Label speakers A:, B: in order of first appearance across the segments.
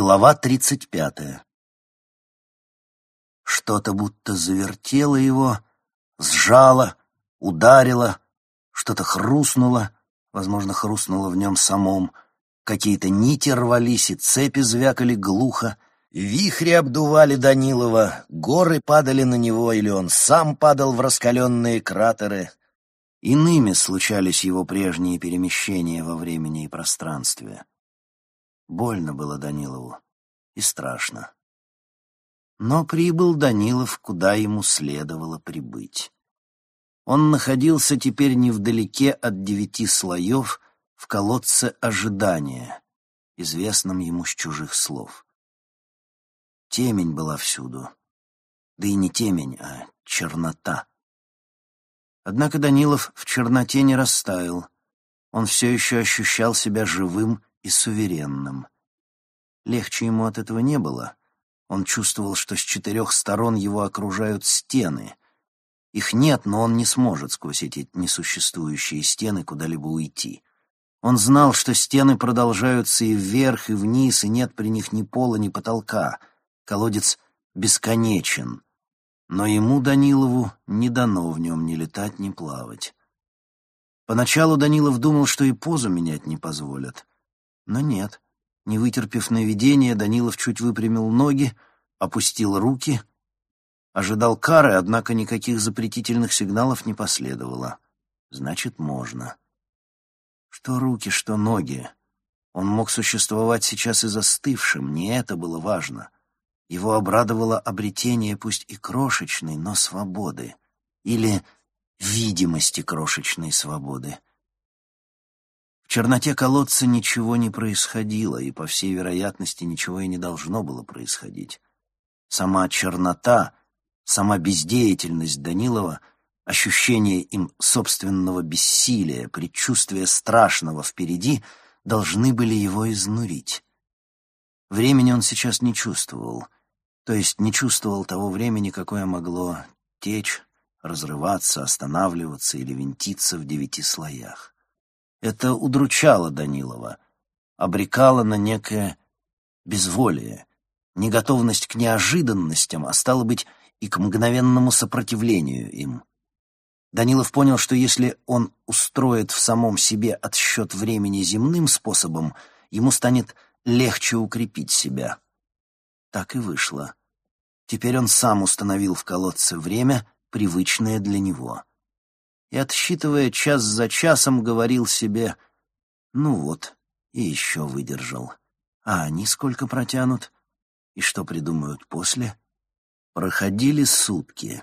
A: Глава тридцать пятая. Что-то будто завертело его, сжало, ударило, что-то хрустнуло, возможно, хрустнуло в нем самом, какие-то нити рвались и цепи звякали глухо, вихри обдували Данилова, горы падали на него, или он сам падал в раскаленные кратеры. Иными случались его прежние перемещения во времени и пространстве. Больно было Данилову и страшно. Но прибыл Данилов, куда ему следовало прибыть. Он находился теперь невдалеке от девяти слоев в колодце ожидания, известном ему с чужих слов. Темень была всюду. Да и не темень, а чернота. Однако Данилов в черноте не растаял. Он все еще ощущал себя живым и суверенным. Легче ему от этого не было. Он чувствовал, что с четырех сторон его окружают стены. Их нет, но он не сможет сквозь эти несуществующие стены куда-либо уйти. Он знал, что стены продолжаются и вверх, и вниз, и нет при них ни пола, ни потолка. Колодец бесконечен. Но ему, Данилову, не дано в нем ни летать, ни плавать. Поначалу Данилов думал, что и позу менять не позволят. Но нет. Не вытерпев наведения, Данилов чуть выпрямил ноги, опустил руки, ожидал кары, однако никаких запретительных сигналов не последовало. Значит, можно. Что руки, что ноги. Он мог существовать сейчас и застывшим, не это было важно. Его обрадовало обретение пусть и крошечной, но свободы. Или видимости крошечной свободы. Черноте колодца ничего не происходило, и, по всей вероятности, ничего и не должно было происходить. Сама чернота, сама бездеятельность Данилова, ощущение им собственного бессилия, предчувствие страшного впереди должны были его изнурить. Времени он сейчас не чувствовал, то есть не чувствовал того времени, какое могло течь, разрываться, останавливаться или винтиться в девяти слоях. Это удручало Данилова, обрекало на некое безволие, неготовность к неожиданностям, а стало быть, и к мгновенному сопротивлению им. Данилов понял, что если он устроит в самом себе отсчет времени земным способом, ему станет легче укрепить себя. Так и вышло. Теперь он сам установил в колодце время, привычное для него и, отсчитывая час за часом, говорил себе «Ну вот, и еще выдержал. А они сколько протянут? И что придумают после?» Проходили сутки.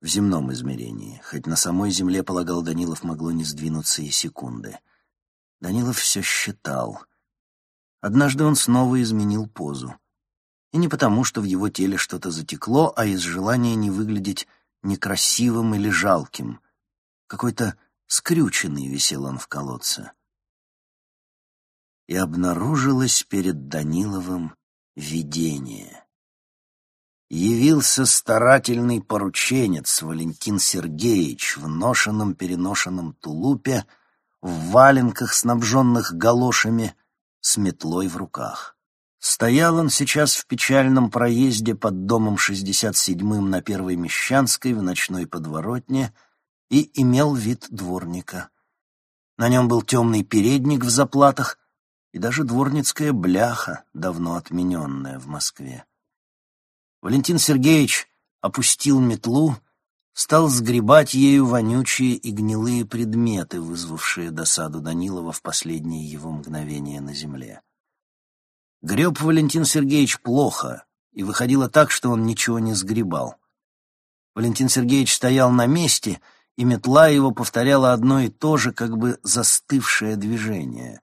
A: В земном измерении, хоть на самой земле, полагал Данилов, могло не сдвинуться и секунды. Данилов все считал. Однажды он снова изменил позу. И не потому, что в его теле что-то затекло, а из желания не выглядеть некрасивым или жалким. Какой-то скрюченный висел он в колодце. И обнаружилось перед Даниловым видение. Явился старательный порученец Валентин Сергеевич в ношенном-переношенном тулупе, в валенках, снабженных галошами, с метлой в руках. Стоял он сейчас в печальном проезде под домом 67-м на Первой Мещанской в ночной подворотне и имел вид дворника. На нем был темный передник в заплатах и даже дворницкая бляха, давно отмененная в Москве. Валентин Сергеевич опустил метлу, стал сгребать ею вонючие и гнилые предметы, вызвавшие досаду Данилова в последние его мгновения на земле. Греб Валентин Сергеевич плохо, и выходило так, что он ничего не сгребал. Валентин Сергеевич стоял на месте, и метла его повторяла одно и то же, как бы застывшее движение.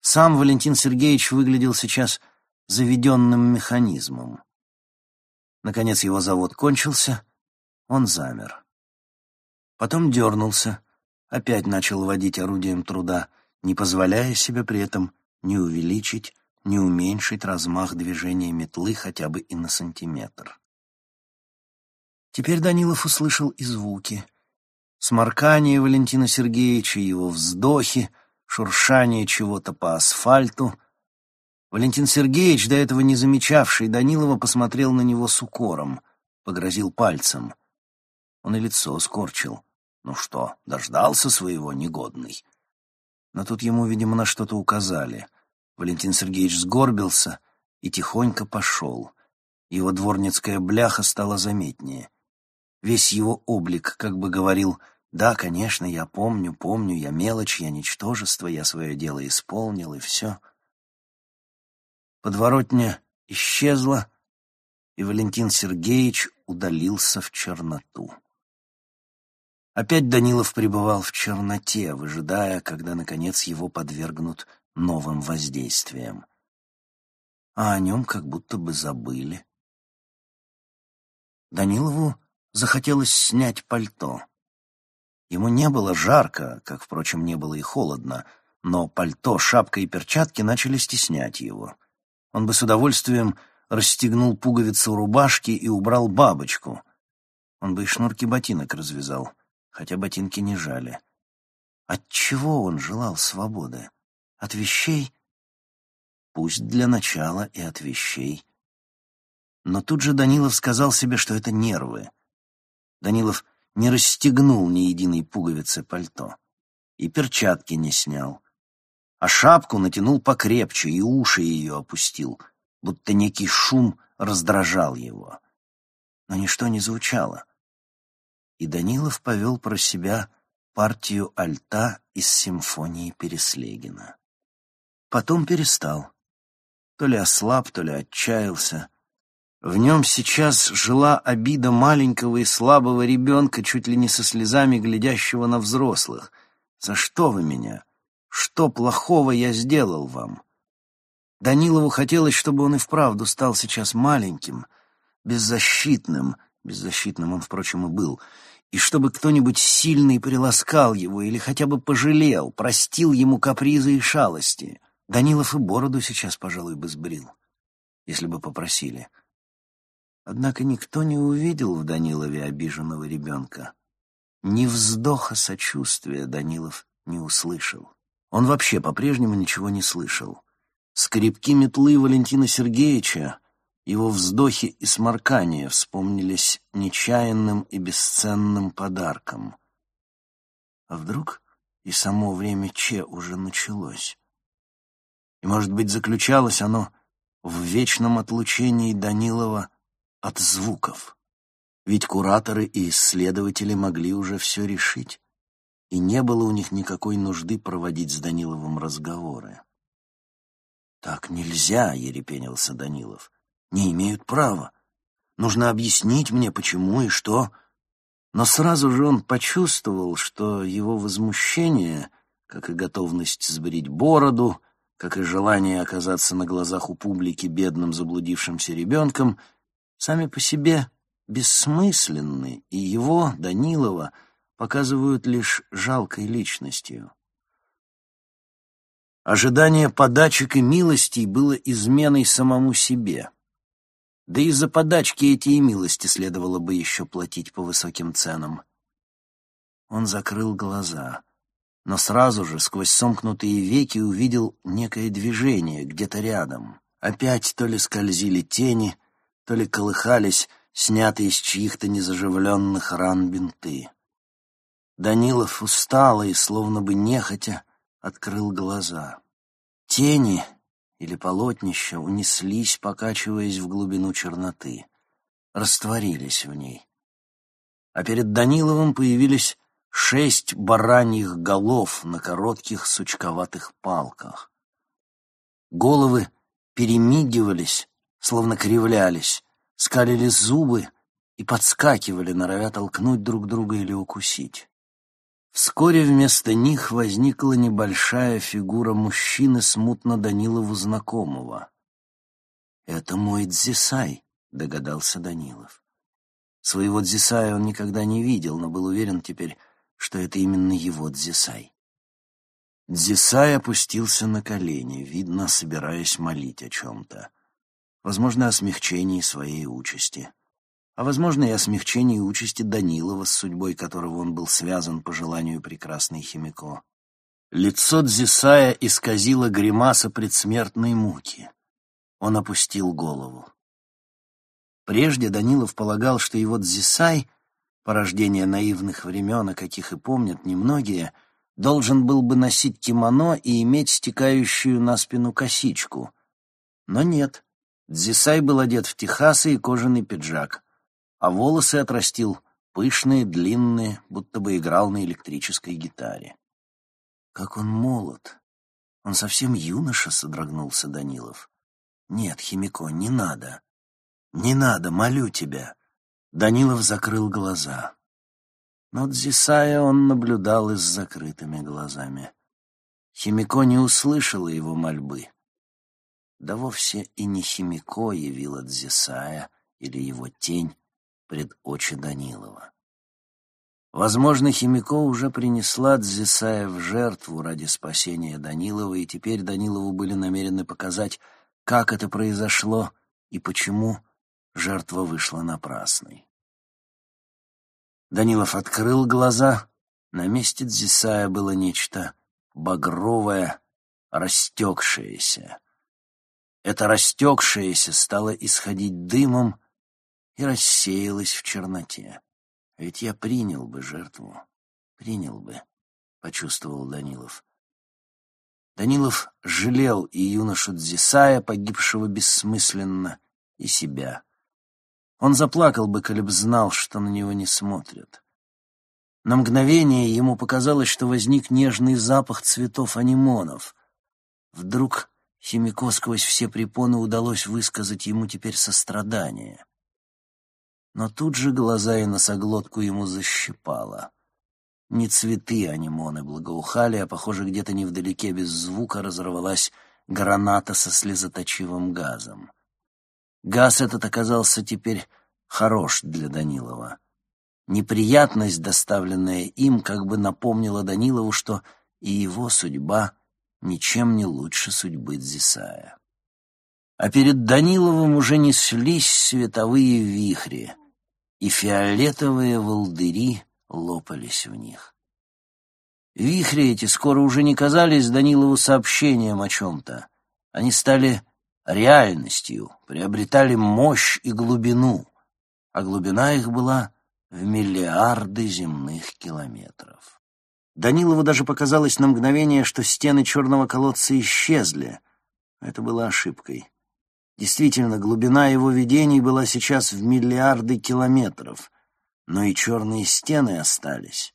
A: Сам Валентин Сергеевич выглядел сейчас заведенным механизмом. Наконец его завод кончился, он замер. Потом дернулся, опять начал водить орудием труда, не позволяя себе при этом не увеличить, не уменьшить размах движения метлы хотя бы и на сантиметр. Теперь Данилов услышал и звуки. Сморкание Валентина Сергеевича, его вздохи, шуршание чего-то по асфальту. Валентин Сергеевич, до этого не замечавший Данилова, посмотрел на него с укором, погрозил пальцем. Он и лицо скорчил. Ну что, дождался своего негодный? Но тут ему, видимо, на что-то указали. Валентин Сергеевич сгорбился и тихонько пошел. Его дворницкая бляха стала заметнее. Весь его облик как бы говорил «Да, конечно, я помню, помню, я мелочь, я ничтожество, я свое дело исполнил, и все». Подворотня исчезла, и Валентин Сергеевич удалился в черноту. Опять Данилов пребывал в черноте, выжидая, когда, наконец, его подвергнут новым воздействиям. А о нем как будто бы забыли. Данилову захотелось снять пальто. Ему не было жарко, как, впрочем, не было и холодно, но пальто, шапка и перчатки начали стеснять его. Он бы с удовольствием расстегнул пуговицу рубашки и убрал бабочку. Он бы и шнурки ботинок развязал хотя ботинки не жали. От чего он желал свободы? От вещей? Пусть для начала и от вещей. Но тут же Данилов сказал себе, что это нервы. Данилов не расстегнул ни единой пуговицы пальто и перчатки не снял, а шапку натянул покрепче и уши ее опустил, будто некий шум раздражал его. Но ничто не звучало и Данилов повел про себя партию альта из симфонии Переслегина. Потом перестал. То ли ослаб, то ли отчаялся. В нем сейчас жила обида маленького и слабого ребенка, чуть ли не со слезами глядящего на взрослых. «За что вы меня? Что плохого я сделал вам?» Данилову хотелось, чтобы он и вправду стал сейчас маленьким, беззащитным, беззащитным он, впрочем, и был, и чтобы кто-нибудь сильный приласкал его или хотя бы пожалел, простил ему капризы и шалости. Данилов и бороду сейчас, пожалуй, бы сбрил, если бы попросили. Однако никто не увидел в Данилове обиженного ребенка. Ни вздоха сочувствия Данилов не услышал. Он вообще по-прежнему ничего не слышал. Скрипки метлы Валентина Сергеевича его вздохи и сморкания вспомнились нечаянным и бесценным подарком. А вдруг и само время Че уже началось? И, может быть, заключалось оно в вечном отлучении Данилова от звуков. Ведь кураторы и исследователи могли уже все решить, и не было у них никакой нужды проводить с Даниловым разговоры. «Так нельзя», — ерепенился Данилов не имеют права. Нужно объяснить мне, почему и что. Но сразу же он почувствовал, что его возмущение, как и готовность сбрить бороду, как и желание оказаться на глазах у публики бедным заблудившимся ребенком, сами по себе бессмысленны, и его, Данилова, показывают лишь жалкой личностью. Ожидание подачек и милостей было изменой самому себе. Да и за подачки эти и милости следовало бы еще платить по высоким ценам. Он закрыл глаза, но сразу же сквозь сомкнутые веки увидел некое движение где-то рядом. Опять то ли скользили тени, то ли колыхались снятые из чьих-то незаживленных ран бинты. Данилов устало и словно бы нехотя открыл глаза. Тени или полотнища унеслись, покачиваясь в глубину черноты, растворились в ней. А перед Даниловым появились шесть бараньих голов на коротких сучковатых палках. Головы перемигивались, словно кривлялись, скалили зубы и подскакивали, норовя толкнуть друг друга или укусить. Вскоре вместо них возникла небольшая фигура мужчины, смутно Данилову знакомого. «Это мой Дзисай», — догадался Данилов. Своего Дзисая он никогда не видел, но был уверен теперь, что это именно его Дзисай. Дзисай опустился на колени, видно, собираясь молить о чем-то. Возможно, о смягчении своей участи а, возможно, и о смягчении участи Данилова, с судьбой которого он был связан по желанию прекрасной Химико. Лицо Дзисая исказило гримаса предсмертной муки. Он опустил голову. Прежде Данилов полагал, что его Дзисай, порождение наивных времен, о каких и помнят немногие, должен был бы носить кимоно и иметь стекающую на спину косичку. Но нет. Дзисай был одет в техасы и кожаный пиджак, а волосы отрастил пышные, длинные, будто бы играл на электрической гитаре. Как он молод! Он совсем юноша, содрогнулся Данилов. Нет, Химико, не надо. Не надо, молю тебя. Данилов закрыл глаза. Но Дзисая он наблюдал и с закрытыми глазами. Химико не услышала его мольбы. Да вовсе и не Химико явила Дзисая или его тень пред очи Данилова. Возможно, Химико уже принесла Дзисая в жертву ради спасения Данилова, и теперь Данилову были намерены показать, как это произошло и почему жертва вышла напрасной. Данилов открыл глаза. На месте Дзисая было нечто багровое, растекшееся. Это растекшееся стало исходить дымом и рассеялось в черноте. Ведь я принял бы жертву, принял бы, — почувствовал Данилов. Данилов жалел и юношу Дзисая, погибшего бессмысленно, и себя. Он заплакал бы, коли б знал, что на него не смотрят. На мгновение ему показалось, что возник нежный запах цветов анимонов. Вдруг Химико сквозь все препоны удалось высказать ему теперь сострадание. Но тут же глаза и носоглотку ему защипало. Не цветы анимоны благоухали, а, похоже, где-то невдалеке без звука разорвалась граната со слезоточивым газом. Газ этот оказался теперь хорош для Данилова. Неприятность, доставленная им, как бы напомнила Данилову, что и его судьба ничем не лучше судьбы Дзисая. А перед Даниловым уже неслись световые вихри, и фиолетовые волдыри лопались в них. Вихри эти скоро уже не казались Данилову сообщением о чем-то. Они стали реальностью, приобретали мощь и глубину, а глубина их была в миллиарды земных километров. Данилову даже показалось на мгновение, что стены черного колодца исчезли. Это было ошибкой. Действительно, глубина его видений была сейчас в миллиарды километров, но и черные стены остались.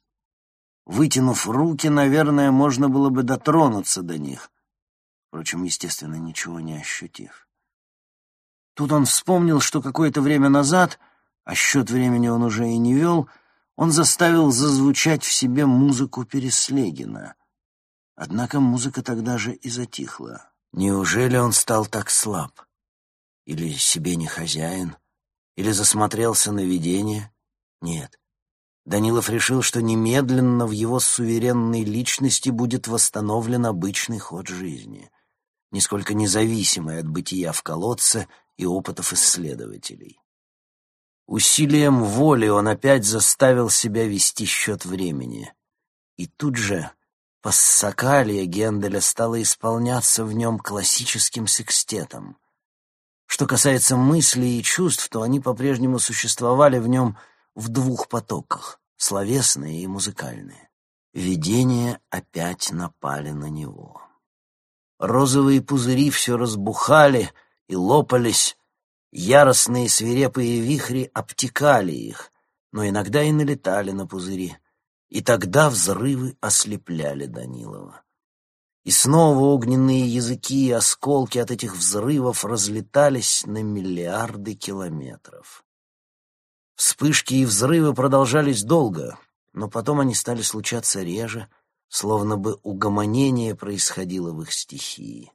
A: Вытянув руки, наверное, можно было бы дотронуться до них, впрочем, естественно, ничего не ощутив. Тут он вспомнил, что какое-то время назад, а счет времени он уже и не вел, он заставил зазвучать в себе музыку Переслегина. Однако музыка тогда же и затихла. Неужели он стал так слаб? Или себе не хозяин? Или засмотрелся на видение? Нет. Данилов решил, что немедленно в его суверенной личности будет восстановлен обычный ход жизни, нисколько независимый от бытия в колодце и опытов исследователей. Усилием воли он опять заставил себя вести счет времени. И тут же пассакалия Генделя стала исполняться в нем классическим секстетом. Что касается мыслей и чувств, то они по-прежнему существовали в нем в двух потоках — словесные и музыкальные. Видения опять напали на него. Розовые пузыри все разбухали и лопались, яростные свирепые вихри обтекали их, но иногда и налетали на пузыри, и тогда взрывы ослепляли Данилова. И снова огненные языки и осколки от этих взрывов разлетались на миллиарды километров. Вспышки и взрывы продолжались долго, но потом они стали случаться реже, словно бы угомонение происходило в их стихии.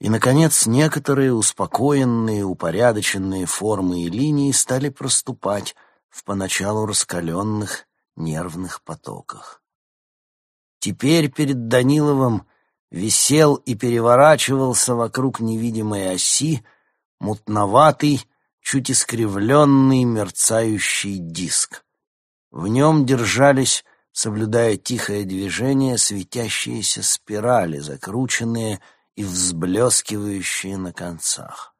A: И, наконец, некоторые успокоенные, упорядоченные формы и линии стали проступать в поначалу раскаленных нервных потоках. Теперь перед Даниловым висел и переворачивался вокруг невидимой оси мутноватый, чуть искривленный мерцающий диск. В нем держались, соблюдая тихое движение, светящиеся спирали, закрученные и взблескивающие на концах.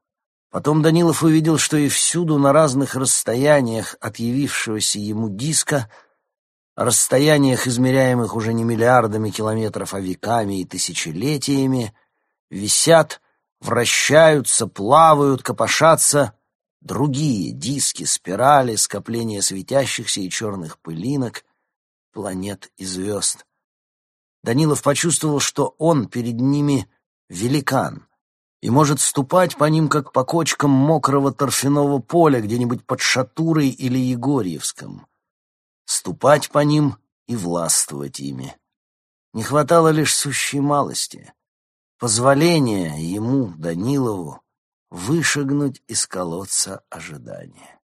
A: Потом Данилов увидел, что и всюду на разных расстояниях от явившегося ему диска, расстояниях, измеряемых уже не миллиардами километров, а веками и тысячелетиями, висят, вращаются, плавают, копошатся другие диски, спирали, скопления светящихся и черных пылинок, планет и звезд. Данилов почувствовал, что он перед ними великан и может ступать по ним, как по кочкам мокрого торфяного поля где-нибудь под Шатурой или Егорьевском. Ступать по ним и властвовать ими. Не хватало лишь сущей малости — позволения ему, Данилову, вышагнуть из колодца ожидания.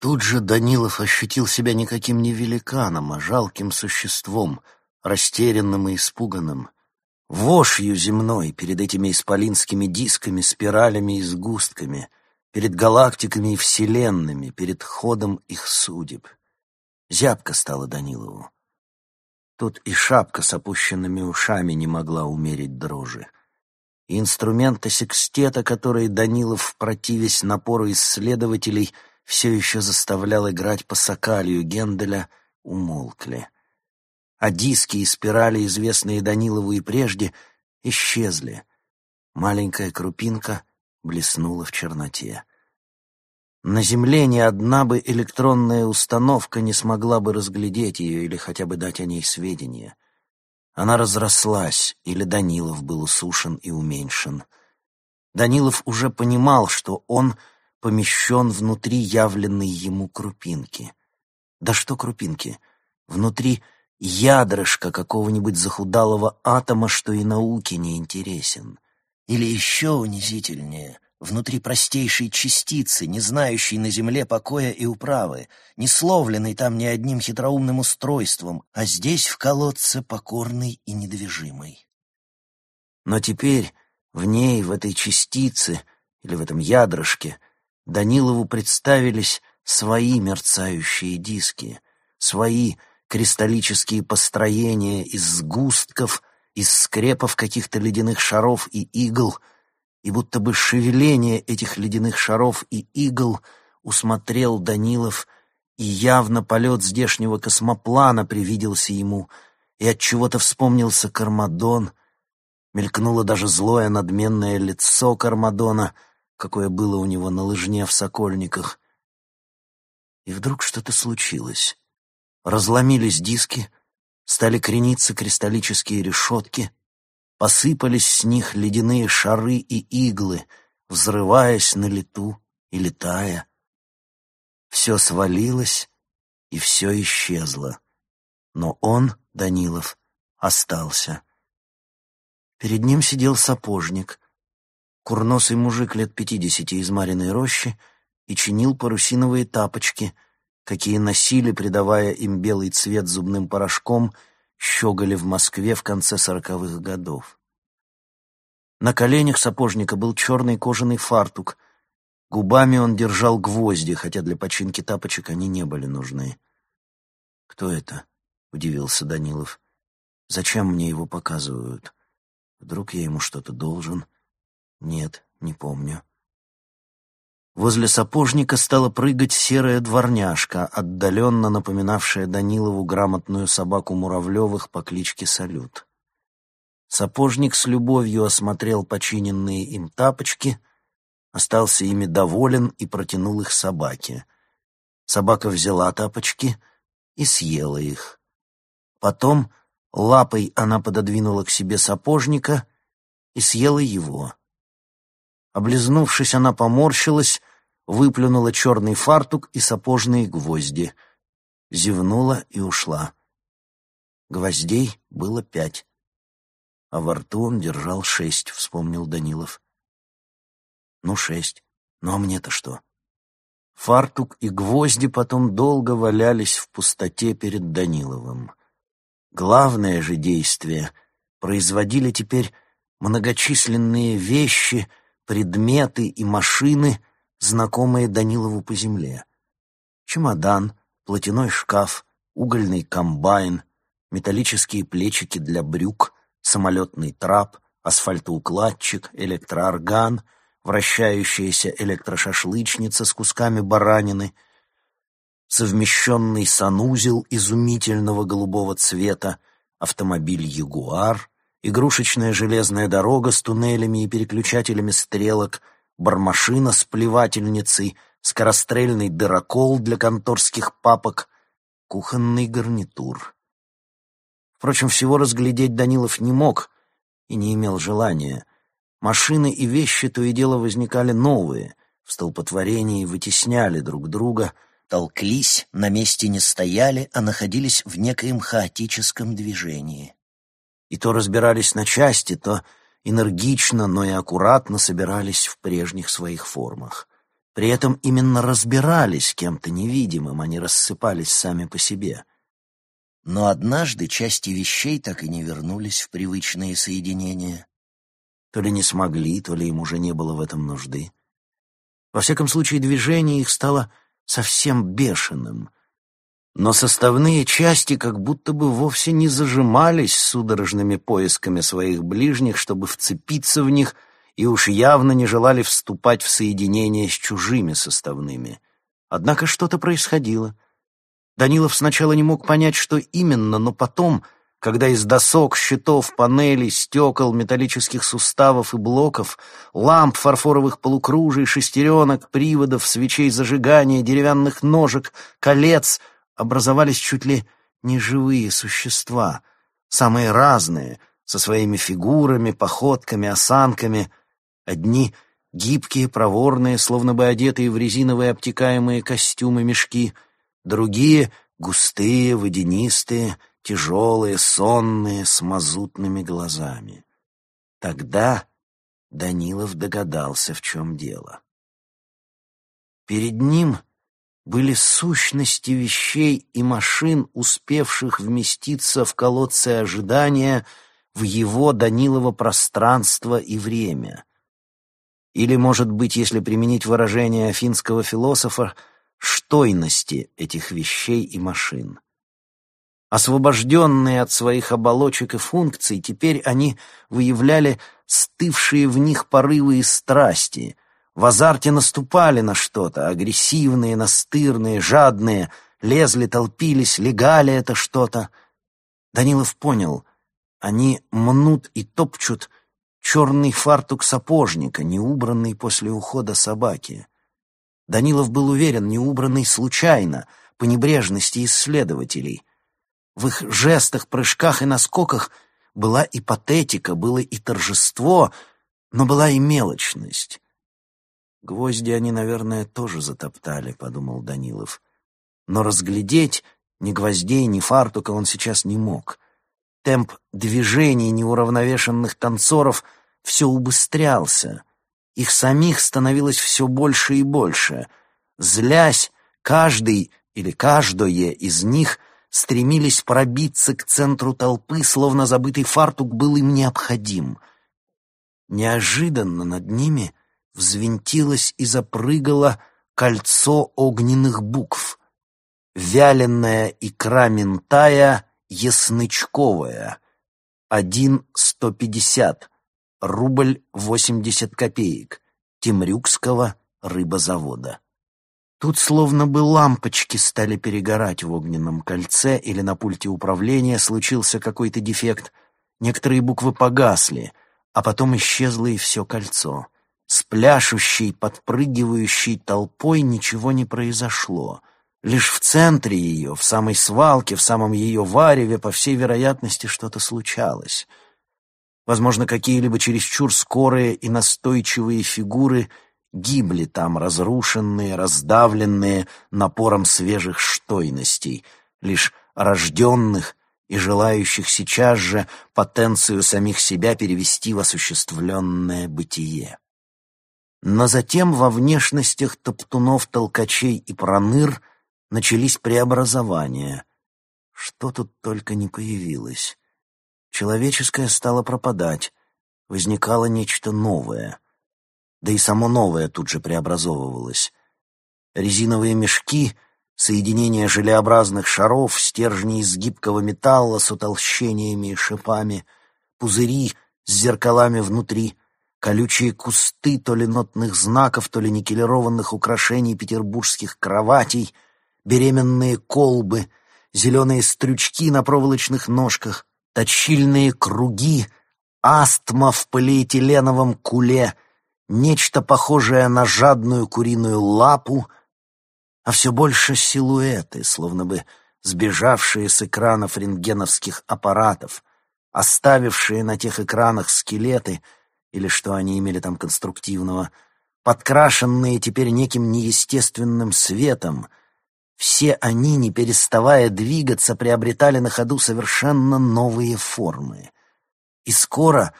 A: Тут же Данилов ощутил себя никаким не великаном, а жалким существом, растерянным и испуганным, вошью земной перед этими исполинскими дисками, спиралями и сгустками, перед галактиками и вселенными, перед ходом их судеб. Зябко стало Данилову. Тут и шапка с опущенными ушами не могла умерить дрожи и инструменты секстета, которые Данилов, противясь напору исследователей, все еще заставлял играть по сокалью Генделя, умолкли. А диски и спирали, известные Данилову и прежде, исчезли. Маленькая крупинка блеснула в черноте. На Земле ни одна бы электронная установка не смогла бы разглядеть ее или хотя бы дать о ней сведения — она разрослась, или Данилов был усушен и уменьшен. Данилов уже понимал, что он помещен внутри явленной ему крупинки. Да что крупинки? Внутри ядрышка какого-нибудь захудалого атома, что и науке не интересен. Или еще унизительнее — внутри простейшей частицы, не знающей на земле покоя и управы, не словленной там ни одним хитроумным устройством, а здесь в колодце покорный и недвижимый. Но теперь в ней, в этой частице или в этом ядрышке, Данилову представились свои мерцающие диски, свои кристаллические построения из сгустков, из скрепов каких-то ледяных шаров и игл — и будто бы шевеление этих ледяных шаров и игл усмотрел Данилов, и явно полет здешнего космоплана привиделся ему, и от чего то вспомнился Кармадон, мелькнуло даже злое надменное лицо Кармадона, какое было у него на лыжне в Сокольниках. И вдруг что-то случилось. Разломились диски, стали крениться кристаллические решетки — Посыпались с них ледяные шары и иглы, взрываясь на лету и летая. Все свалилось, и все исчезло. Но он, Данилов, остался. Перед ним сидел сапожник, курносый мужик лет пятидесяти из Мариной рощи, и чинил парусиновые тапочки, какие носили, придавая им белый цвет зубным порошком — щеголи в Москве в конце сороковых годов. На коленях сапожника был черный кожаный фартук. Губами он держал гвозди, хотя для починки тапочек они не были нужны. «Кто это?» — удивился Данилов. «Зачем мне его показывают? Вдруг я ему что-то должен?» «Нет, не помню». Возле сапожника стала прыгать серая дворняжка, отдаленно напоминавшая Данилову грамотную собаку Муравлевых по кличке Салют. Сапожник с любовью осмотрел починенные им тапочки, остался ими доволен и протянул их собаке. Собака взяла тапочки и съела их. Потом лапой она пододвинула к себе сапожника и съела его. Облизнувшись, она поморщилась, выплюнула черный фартук и сапожные гвозди, зевнула и ушла. Гвоздей было пять, а во рту он держал шесть, вспомнил Данилов. Ну, шесть. Ну, а мне-то что? Фартук и гвозди потом долго валялись в пустоте перед Даниловым. Главное же действие производили теперь многочисленные вещи, предметы и машины, знакомые Данилову по земле. Чемодан, платяной шкаф, угольный комбайн, металлические плечики для брюк, самолетный трап, асфальтоукладчик, электроорган, вращающаяся электрошашлычница с кусками баранины, совмещенный санузел изумительного голубого цвета, автомобиль «Ягуар», игрушечная железная дорога с туннелями и переключателями стрелок, бармашина с плевательницей, скорострельный дырокол для конторских папок, кухонный гарнитур. Впрочем, всего разглядеть Данилов не мог и не имел желания. Машины и вещи то и дело возникали новые, в столпотворении вытесняли друг друга, толклись, на месте не стояли, а находились в некоем хаотическом движении. И то разбирались на части, то энергично, но и аккуратно собирались в прежних своих формах. При этом именно разбирались кем-то невидимым, они рассыпались сами по себе. Но однажды части вещей так и не вернулись в привычные соединения. То ли не смогли, то ли им уже не было в этом нужды. Во всяком случае, движение их стало совсем бешеным. Но составные части как будто бы вовсе не зажимались судорожными поисками своих ближних, чтобы вцепиться в них, и уж явно не желали вступать в соединение с чужими составными. Однако что-то происходило. Данилов сначала не мог понять, что именно, но потом — когда из досок, щитов, панелей, стекол, металлических суставов и блоков, ламп, фарфоровых полукружий, шестеренок, приводов, свечей зажигания, деревянных ножек, колец образовались чуть ли не живые существа, самые разные, со своими фигурами, походками, осанками. Одни гибкие, проворные, словно бы одетые в резиновые обтекаемые костюмы мешки, другие — густые, водянистые — тяжелые, сонные, с мазутными глазами. Тогда Данилов догадался, в чем дело. Перед ним были сущности вещей и машин, успевших вместиться в колодце ожидания в его Данилово пространство и время. Или, может быть, если применить выражение афинского философа, штойности этих вещей и машин. Освобожденные от своих оболочек и функций, теперь они выявляли стывшие в них порывы и страсти, в азарте наступали на что-то, агрессивные, настырные, жадные, лезли, толпились, легали это что-то. Данилов понял, они мнут и топчут черный фартук сапожника, неубранный после ухода собаки. Данилов был уверен, неубранный случайно, по небрежности исследователей. В их жестах, прыжках и наскоках была и патетика, было и торжество, но была и мелочность. «Гвозди они, наверное, тоже затоптали», — подумал Данилов. Но разглядеть ни гвоздей, ни фартука он сейчас не мог. Темп движений неуравновешенных танцоров все убыстрялся. Их самих становилось все больше и больше. Злясь, каждый или каждое из них стремились пробиться к центру толпы, словно забытый фартук был им необходим. Неожиданно над ними взвинтилось и запрыгало кольцо огненных букв. Вяленая икра ментая яснычковая. Один сто пятьдесят. Рубль восемьдесят копеек. Темрюкского рыбозавода. Тут словно бы лампочки стали перегорать в огненном кольце или на пульте управления случился какой-то дефект. Некоторые буквы погасли, а потом исчезло и все кольцо. С пляшущей, подпрыгивающей толпой ничего не произошло. Лишь в центре ее, в самой свалке, в самом ее вареве, по всей вероятности, что-то случалось. Возможно, какие-либо чересчур скорые и настойчивые фигуры — гибли там разрушенные, раздавленные напором свежих штойностей, лишь рожденных и желающих сейчас же потенцию самих себя перевести в осуществленное бытие. Но затем во внешностях топтунов, толкачей и проныр начались преобразования. Что тут только не появилось. Человеческое стало пропадать, возникало нечто новое — да и само новое тут же преобразовывалось. Резиновые мешки, соединения желеобразных шаров, стержни из гибкого металла с утолщениями и шипами, пузыри с зеркалами внутри, колючие кусты то ли нотных знаков, то ли никелированных украшений петербургских кроватей, беременные колбы, зеленые стрючки на проволочных ножках, точильные круги, астма в полиэтиленовом куле, нечто похожее на жадную куриную лапу, а все больше силуэты, словно бы сбежавшие с экранов рентгеновских аппаратов, оставившие на тех экранах скелеты или что они имели там конструктивного, подкрашенные теперь неким неестественным светом, все они, не переставая двигаться, приобретали на ходу совершенно новые формы. И скоро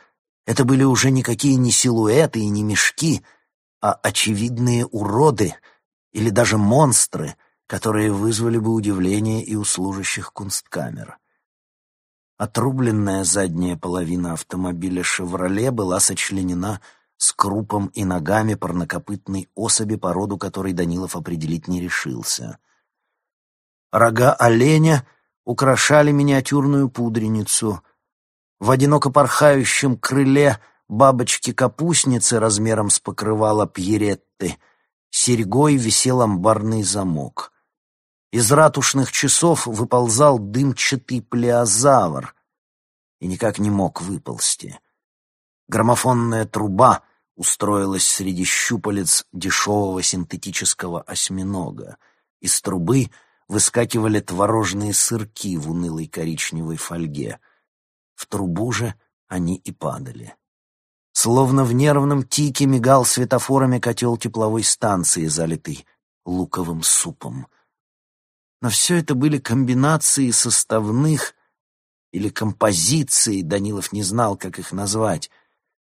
A: это были уже никакие не силуэты и не мешки, а очевидные уроды или даже монстры, которые вызвали бы удивление и у служащих кунсткамер. Отрубленная задняя половина автомобиля «Шевроле» была сочленена с крупом и ногами парнокопытной особи, породу которой Данилов определить не решился — Рога оленя украшали миниатюрную пудреницу. В одиноко порхающем крыле бабочки-капустницы размером с покрывало пьеретты серьгой висел амбарный замок. Из ратушных часов выползал дымчатый плеозавр и никак не мог выползти. Граммофонная труба устроилась среди щупалец дешевого синтетического осьминога. Из трубы — выскакивали творожные сырки в унылой коричневой фольге. В трубу же они и падали. Словно в нервном тике мигал светофорами котел тепловой станции, залитый луковым супом. Но все это были комбинации составных или композиции, Данилов не знал, как их назвать,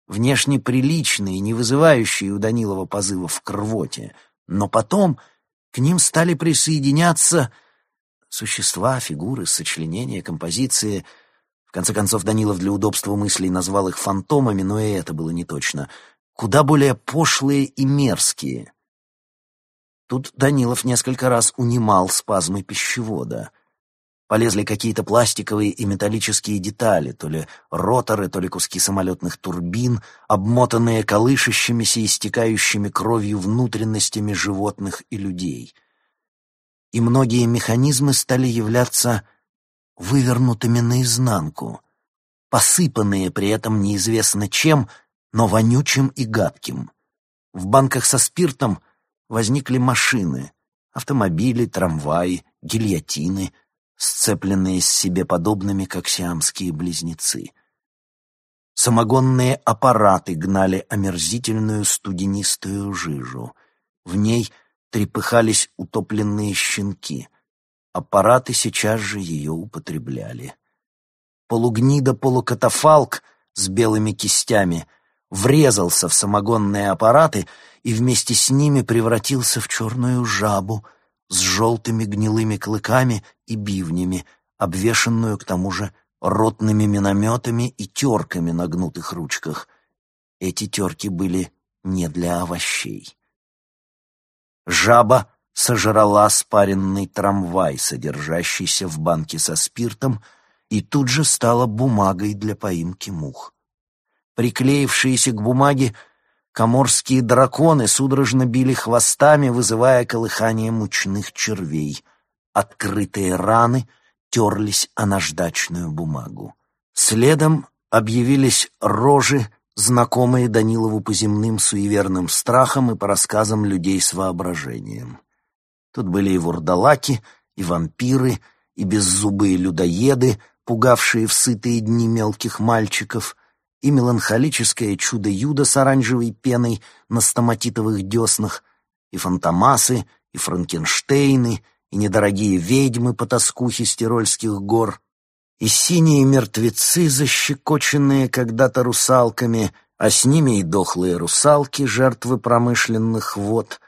A: внешне приличные, не вызывающие у Данилова позывов к рвоте, но потом к ним стали присоединяться существа, фигуры, сочленения, композиции. В конце концов, Данилов для удобства мыслей назвал их фантомами, но и это было не точно. Куда более пошлые и мерзкие. Тут Данилов несколько раз унимал спазмы пищевода. Полезли какие-то пластиковые и металлические детали, то ли роторы, то ли куски самолетных турбин, обмотанные колышащимися и стекающими кровью внутренностями животных и людей. И многие механизмы стали являться вывернутыми наизнанку, посыпанные при этом неизвестно чем, но вонючим и гадким. В банках со спиртом возникли машины, автомобили, трамваи, гильотины — сцепленные с себе подобными, как сиамские близнецы. Самогонные аппараты гнали омерзительную студенистую жижу. В ней трепыхались утопленные щенки. Аппараты сейчас же ее употребляли. Полугнида-полукатафалк с белыми кистями врезался в самогонные аппараты и вместе с ними превратился в черную жабу — с желтыми гнилыми клыками и бивнями, обвешанную к тому же ротными минометами и терками на гнутых ручках. Эти терки были не для овощей. Жаба сожрала спаренный трамвай, содержащийся в банке со спиртом, и тут же стала бумагой для поимки мух. Приклеившиеся к бумаге Коморские драконы судорожно били хвостами, вызывая колыхание мучных червей. Открытые раны терлись о наждачную бумагу. Следом объявились рожи, знакомые Данилову по земным суеверным страхам и по рассказам людей с воображением. Тут были и вурдалаки, и вампиры, и беззубые людоеды, пугавшие в сытые дни мелких мальчиков — и меланхолическое чудо-юдо с оранжевой пеной на стоматитовых деснах, и фантомасы, и франкенштейны, и недорогие ведьмы по тоскухе с Тирольских гор, и синие мертвецы, защекоченные когда-то русалками, а с ними и дохлые русалки, жертвы промышленных вод,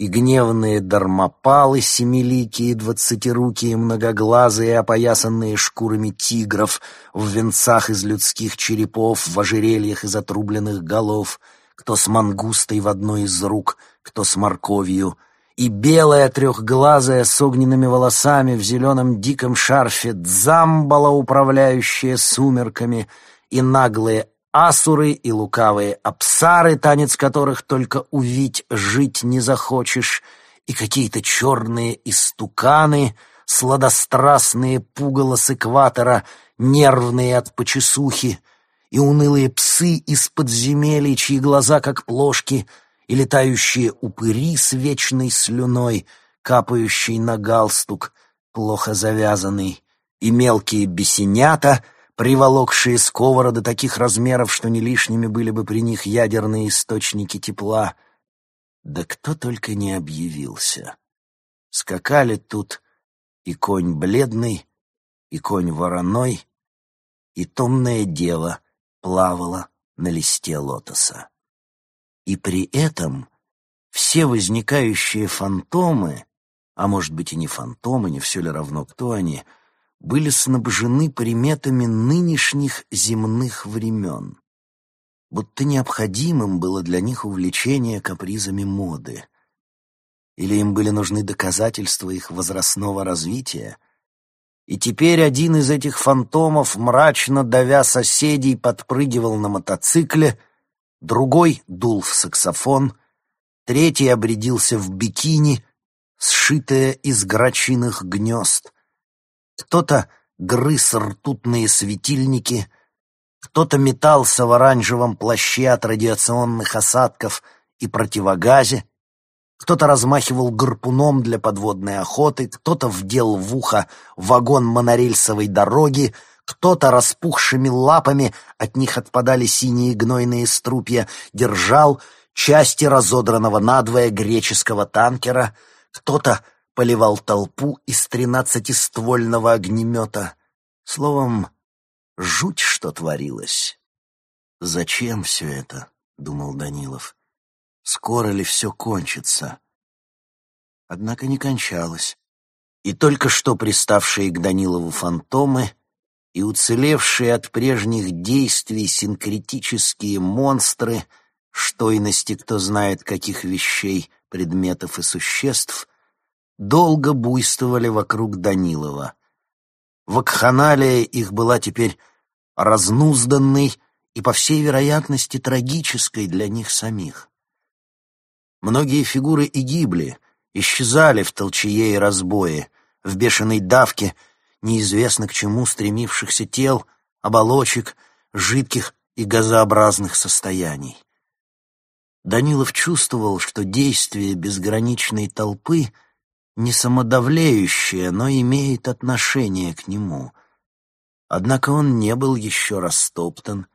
A: и гневные дармопалы, семиликие, двадцатирукие, многоглазые, опоясанные шкурами тигров, в венцах из людских черепов, в ожерельях из отрубленных голов, кто с мангустой в одной из рук, кто с морковью, и белая трехглазая с огненными волосами в зеленом диком шарфе дзамбала, управляющая сумерками, и наглые асуры и лукавые апсары, танец которых только увидь жить не захочешь, и какие-то черные истуканы, сладострастные пугало с экватора, нервные от почесухи, и унылые псы из подземелий, чьи глаза как плошки, и летающие упыри с вечной слюной, капающей на галстук, плохо завязанный, и мелкие бесенята, приволокшие сковороды таких размеров, что не лишними были бы при них ядерные источники тепла. Да кто только не объявился. Скакали тут и конь бледный, и конь вороной, и томное дева плавала на листе лотоса. И при этом все возникающие фантомы, а может быть и не фантомы, не все ли равно, кто они, были снабжены приметами нынешних земных времен. Будто необходимым было для них увлечение капризами моды. Или им были нужны доказательства их возрастного развития — и теперь один из этих фантомов, мрачно давя соседей, подпрыгивал на мотоцикле, другой дул в саксофон, третий обрядился в бикини, сшитое из грачиных гнезд. Кто-то грыз ртутные светильники, кто-то метался в оранжевом плаще от радиационных осадков и противогазе, кто-то размахивал гарпуном для подводной охоты, кто-то вдел в ухо вагон монорельсовой дороги, кто-то распухшими лапами, от них отпадали синие гнойные струпья, держал части разодранного надвое греческого танкера, кто-то поливал толпу из тринадцатиствольного огнемета. Словом, жуть что творилось. «Зачем все это?» — думал Данилов. Скоро ли все кончится? Однако не кончалось. И только что приставшие к Данилову фантомы и уцелевшие от прежних действий синкретические монстры, штойности кто знает каких вещей, предметов и существ, долго буйствовали вокруг Данилова. Вакханалия их была теперь разнузданной и, по всей вероятности, трагической для них самих. Многие фигуры и гибли, исчезали в толчее и разбое, в бешеной давке неизвестно к чему стремившихся тел, оболочек, жидких и газообразных состояний. Данилов чувствовал, что действие безграничной толпы не самодавлеющее, но имеет отношение к нему. Однако он не был еще растоптан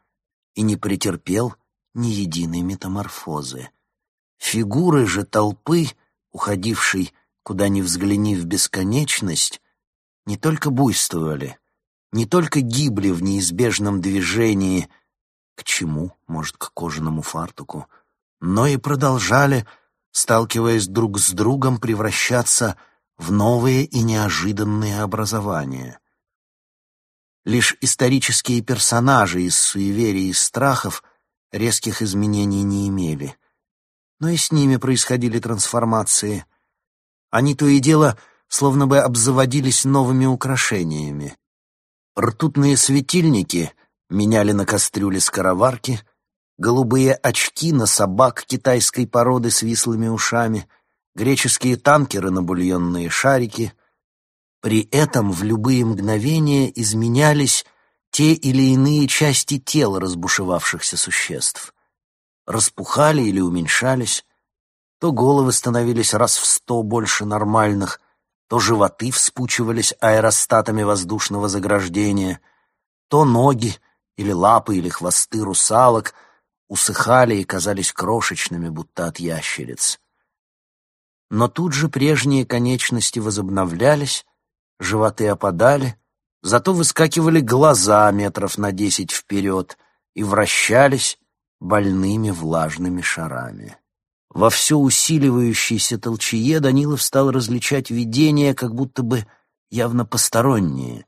A: и не претерпел ни единой метаморфозы. Фигуры же толпы, уходившей, куда ни взгляни, в бесконечность, не только буйствовали, не только гибли в неизбежном движении, к чему, может, к кожаному фартуку, но и продолжали, сталкиваясь друг с другом, превращаться в новые и неожиданные образования. Лишь исторические персонажи из суеверий и страхов резких изменений не имели — но и с ними происходили трансформации. Они то и дело словно бы обзаводились новыми украшениями. Ртутные светильники меняли на кастрюле скороварки, голубые очки на собак китайской породы с вислыми ушами, греческие танкеры на бульонные шарики. При этом в любые мгновения изменялись те или иные части тела разбушевавшихся существ распухали или уменьшались, то головы становились раз в сто больше нормальных, то животы вспучивались аэростатами воздушного заграждения, то ноги или лапы или хвосты русалок усыхали и казались крошечными, будто от ящериц. Но тут же прежние конечности возобновлялись, животы опадали, зато выскакивали глаза метров на десять вперед и вращались, больными влажными шарами. Во все усиливающейся толчее Данилов стал различать видения, как будто бы явно посторонние.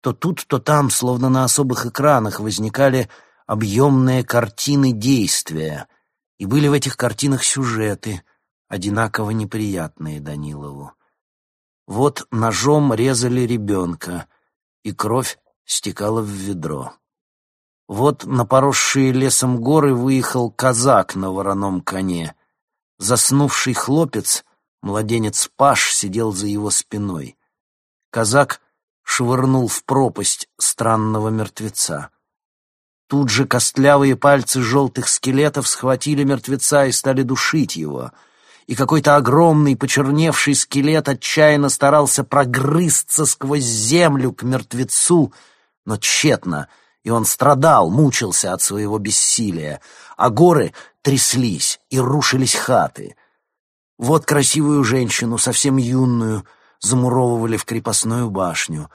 A: То тут, то там, словно на особых экранах, возникали объемные картины действия, и были в этих картинах сюжеты, одинаково неприятные Данилову. Вот ножом резали ребенка, и кровь стекала в ведро. Вот на поросшие лесом горы выехал казак на вороном коне. Заснувший хлопец, младенец Паш, сидел за его спиной. Казак швырнул в пропасть странного мертвеца. Тут же костлявые пальцы желтых скелетов схватили мертвеца и стали душить его. И какой-то огромный почерневший скелет отчаянно старался прогрызться сквозь землю к мертвецу, но тщетно — и он страдал, мучился от своего бессилия, а горы тряслись и рушились хаты. Вот красивую женщину, совсем юную, замуровывали в крепостную башню.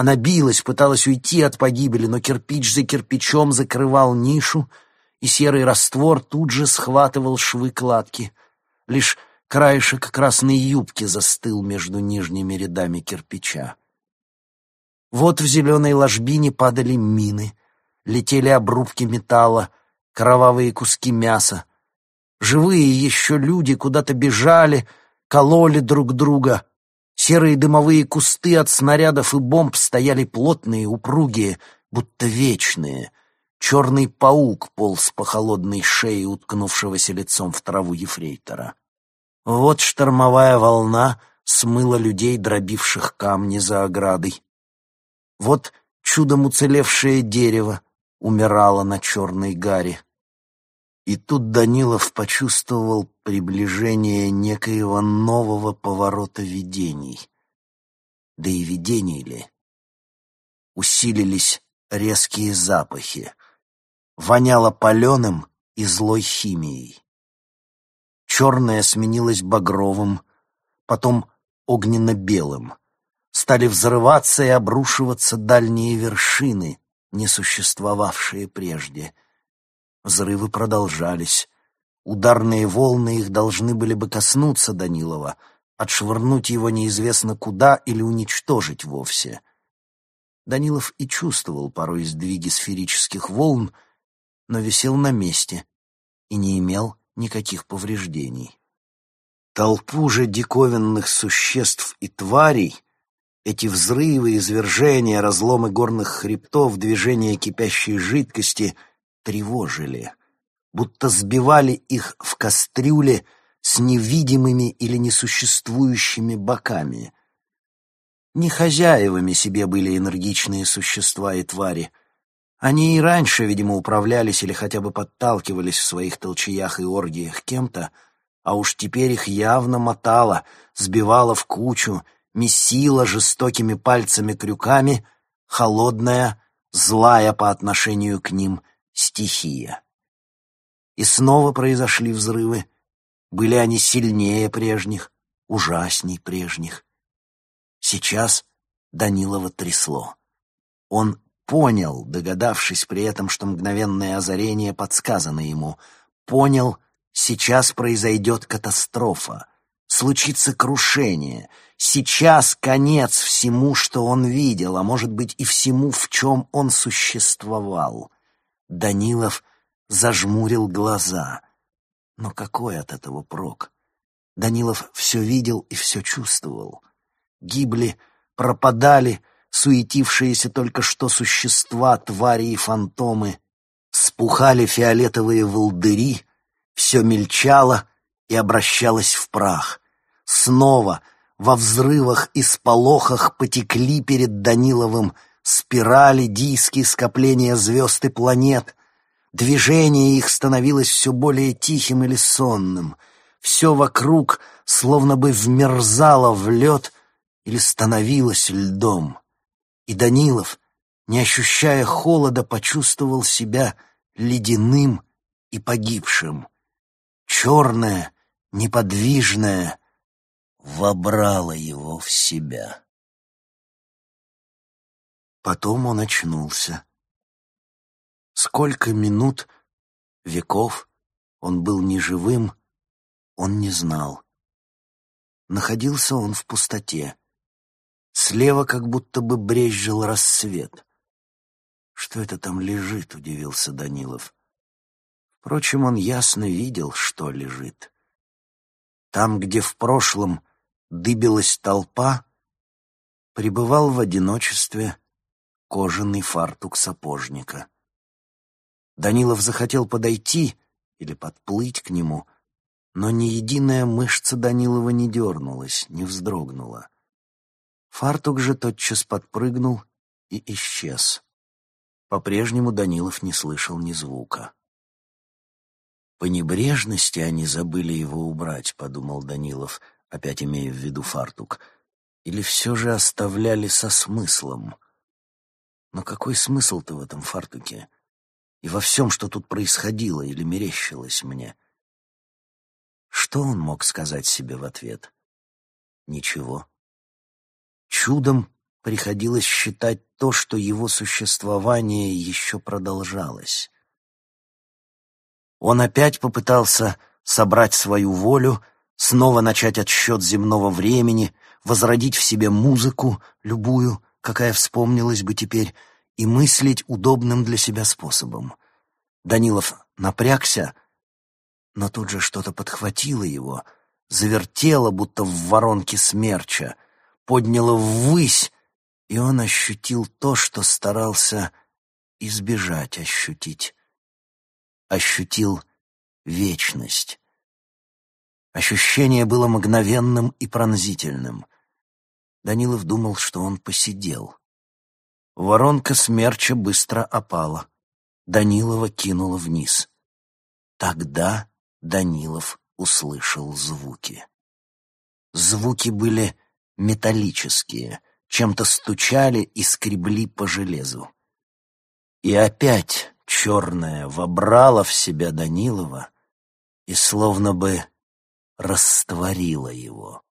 A: Она билась, пыталась уйти от погибели, но кирпич за кирпичом закрывал нишу, и серый раствор тут же схватывал швы кладки. Лишь краешек красной юбки застыл между нижними рядами кирпича. Вот в зеленой ложбине падали мины, летели обрубки металла, кровавые куски мяса. Живые еще люди куда-то бежали, кололи друг друга. Серые дымовые кусты от снарядов и бомб стояли плотные, упругие, будто вечные. Черный паук полз по холодной шее уткнувшегося лицом в траву ефрейтора. Вот штормовая волна смыла людей, дробивших камни за оградой. Вот чудом уцелевшее дерево умирало на черной гаре. И тут Данилов почувствовал приближение некоего нового поворота видений. Да и видений ли? Усилились резкие запахи. Воняло паленым и злой химией. Черное сменилось багровым, потом огненно-белым стали взрываться и обрушиваться дальние вершины, не существовавшие прежде. Взрывы продолжались. Ударные волны их должны были бы коснуться Данилова, отшвырнуть его неизвестно куда или уничтожить вовсе. Данилов и чувствовал порой сдвиги сферических волн, но висел на месте и не имел никаких повреждений. Толпу же диковинных существ и тварей — эти взрывы, извержения, разломы горных хребтов, движения кипящей жидкости тревожили, будто сбивали их в кастрюле с невидимыми или несуществующими боками. Не хозяевами себе были энергичные существа и твари. Они и раньше, видимо, управлялись или хотя бы подталкивались в своих толчаях и оргиях кем-то, а уж теперь их явно мотало, сбивало в кучу — месила жестокими пальцами-крюками холодная, злая по отношению к ним стихия. И снова произошли взрывы. Были они сильнее прежних, ужасней прежних. Сейчас Данилова трясло. Он понял, догадавшись при этом, что мгновенное озарение подсказано ему, понял, сейчас произойдет катастрофа, случится крушение — Сейчас конец всему, что он видел, а может быть и всему, в чем он существовал. Данилов зажмурил глаза. Но какой от этого прок? Данилов все видел и все чувствовал. Гибли, пропадали суетившиеся только что существа, твари и фантомы. Спухали фиолетовые волдыри, все мельчало и обращалось в прах. Снова — во взрывах и сполохах потекли перед Даниловым спирали, диски, скопления звезд и планет. Движение их становилось все более тихим или сонным. Все вокруг словно бы вмерзало в лед или становилось льдом. И Данилов, не ощущая холода, почувствовал себя ледяным и погибшим. Черное, неподвижное, вобрала его в себя. Потом он очнулся. Сколько минут, веков он был неживым, он не знал. Находился он в пустоте. Слева как будто бы брезжил рассвет. «Что это там лежит?» — удивился Данилов. Впрочем, он ясно видел, что лежит. Там, где в прошлом дыбилась толпа, пребывал в одиночестве кожаный фартук сапожника. Данилов захотел подойти или подплыть к нему, но ни единая мышца Данилова не дернулась, не вздрогнула. Фартук же тотчас подпрыгнул и исчез. По-прежнему Данилов не слышал ни звука. «По небрежности они забыли его убрать», — подумал Данилов, опять имея в виду фартук. «Или все же оставляли со смыслом?» Но какой смысл-то в этом фартуке? И во всем, что тут происходило или мерещилось мне? Что он мог сказать себе в ответ? Ничего. Чудом приходилось считать то, что его существование еще продолжалось. Он опять попытался собрать свою волю, снова начать отсчет земного времени, возродить в себе музыку, любую, какая вспомнилась бы теперь, и мыслить удобным для себя способом. Данилов напрягся, но тут же что-то подхватило его, завертело, будто в воронке смерча, подняло ввысь, и он ощутил то, что старался избежать ощутить ощутил вечность. Ощущение было мгновенным и пронзительным. Данилов думал, что он посидел. Воронка смерча быстро опала. Данилова кинула вниз. Тогда Данилов услышал звуки. Звуки были металлические, чем-то стучали и скребли по железу. И опять черное вобрало в себя Данилова и словно бы растворило его.